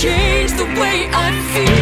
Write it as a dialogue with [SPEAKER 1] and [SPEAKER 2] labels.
[SPEAKER 1] change the way I feel.